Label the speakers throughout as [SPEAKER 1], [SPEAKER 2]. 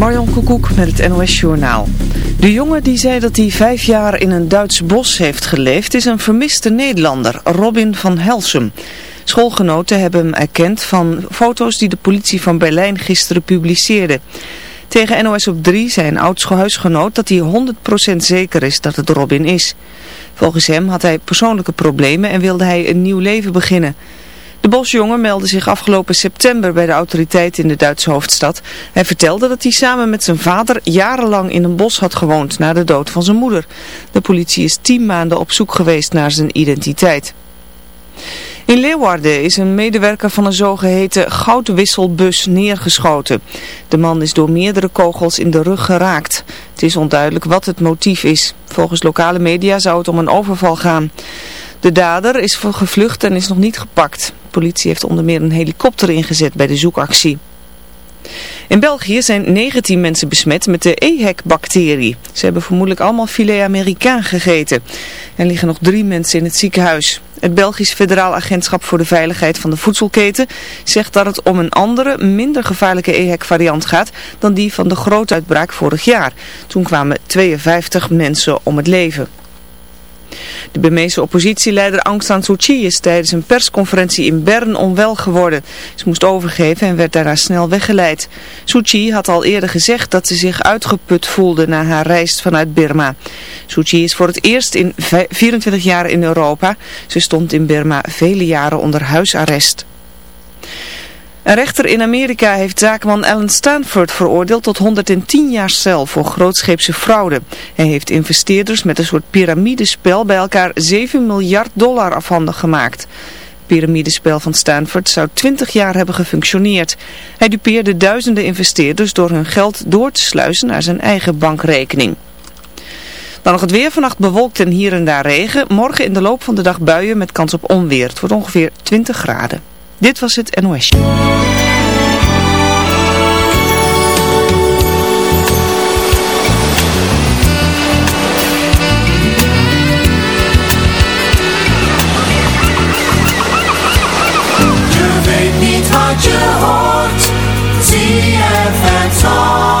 [SPEAKER 1] Marjon Koekoek met het NOS Journaal. De jongen die zei dat hij vijf jaar in een Duits bos heeft geleefd is een vermiste Nederlander, Robin van Helsum. Schoolgenoten hebben hem erkend van foto's die de politie van Berlijn gisteren publiceerde. Tegen NOS op 3 zei een oud-huisgenoot dat hij 100% zeker is dat het Robin is. Volgens hem had hij persoonlijke problemen en wilde hij een nieuw leven beginnen. De bosjongen meldde zich afgelopen september bij de autoriteiten in de Duitse hoofdstad. Hij vertelde dat hij samen met zijn vader jarenlang in een bos had gewoond na de dood van zijn moeder. De politie is tien maanden op zoek geweest naar zijn identiteit. In Leeuwarden is een medewerker van een zogeheten goudwisselbus neergeschoten. De man is door meerdere kogels in de rug geraakt. Het is onduidelijk wat het motief is. Volgens lokale media zou het om een overval gaan. De dader is gevlucht en is nog niet gepakt. De politie heeft onder meer een helikopter ingezet bij de zoekactie. In België zijn 19 mensen besmet met de EHEC-bacterie. Ze hebben vermoedelijk allemaal filet Amerikaan gegeten. Er liggen nog drie mensen in het ziekenhuis. Het Belgisch Federaal Agentschap voor de Veiligheid van de Voedselketen zegt dat het om een andere, minder gevaarlijke EHEC-variant gaat dan die van de grote uitbraak vorig jaar. Toen kwamen 52 mensen om het leven. De Burmeese oppositieleider Aung San Suu Kyi is tijdens een persconferentie in Bern onwel geworden. Ze moest overgeven en werd daarna snel weggeleid. Suu Kyi had al eerder gezegd dat ze zich uitgeput voelde na haar reis vanuit Burma. Suu Kyi is voor het eerst in 24 jaar in Europa. Ze stond in Burma vele jaren onder huisarrest. Een rechter in Amerika heeft zakenman Alan Stanford veroordeeld tot 110 jaar cel voor grootscheepse fraude. Hij heeft investeerders met een soort piramidespel bij elkaar 7 miljard dollar afhandig gemaakt. Het piramidespel van Stanford zou 20 jaar hebben gefunctioneerd. Hij dupeerde duizenden investeerders door hun geld door te sluizen naar zijn eigen bankrekening. Dan nog het weer vannacht bewolkt en hier en daar regen. Morgen in de loop van de dag buien met kans op onweer. Het wordt ongeveer 20 graden. Dit was het NOS.
[SPEAKER 2] Je weet niet wat je hoort. Zie je het antwoord.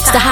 [SPEAKER 2] the
[SPEAKER 3] house.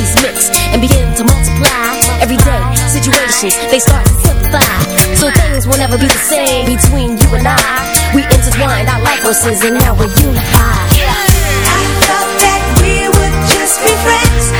[SPEAKER 3] energies mix and begin to multiply, everyday situations, they start to simplify. So things will never be the same between you and I. We intertwined our life forces and now we're unified.
[SPEAKER 4] I thought that we would just be friends.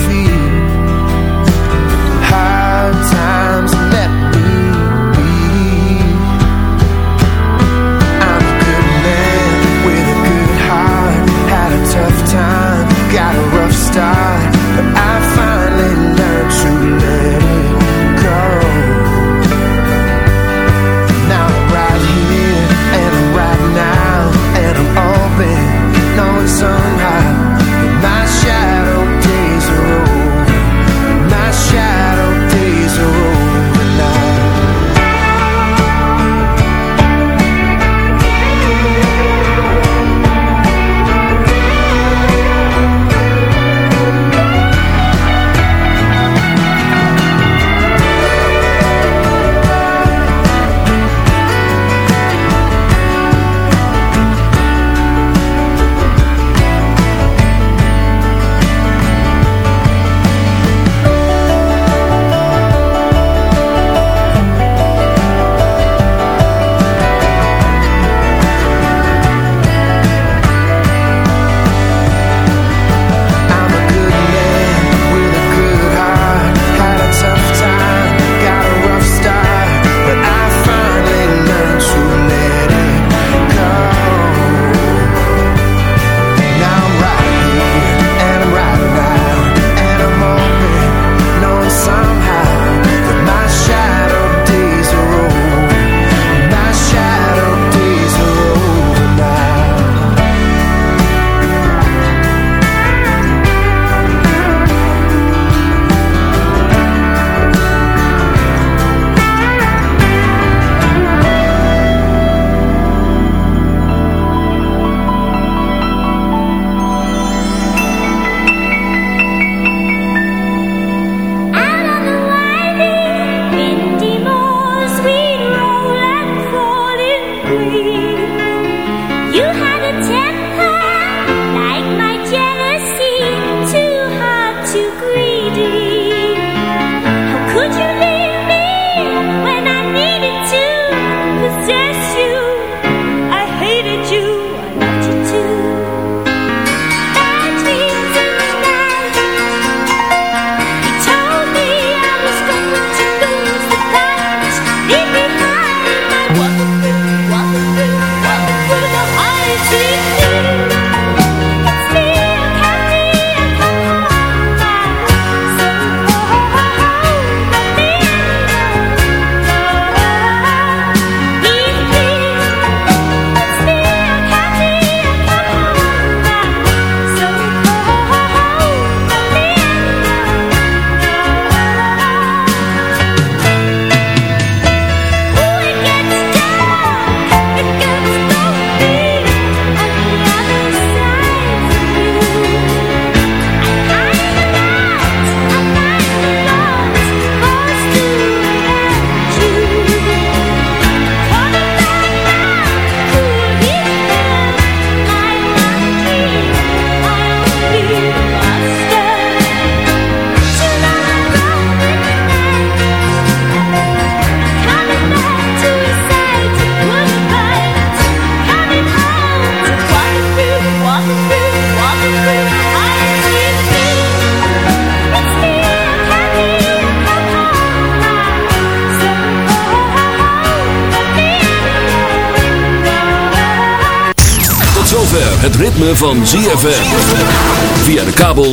[SPEAKER 5] side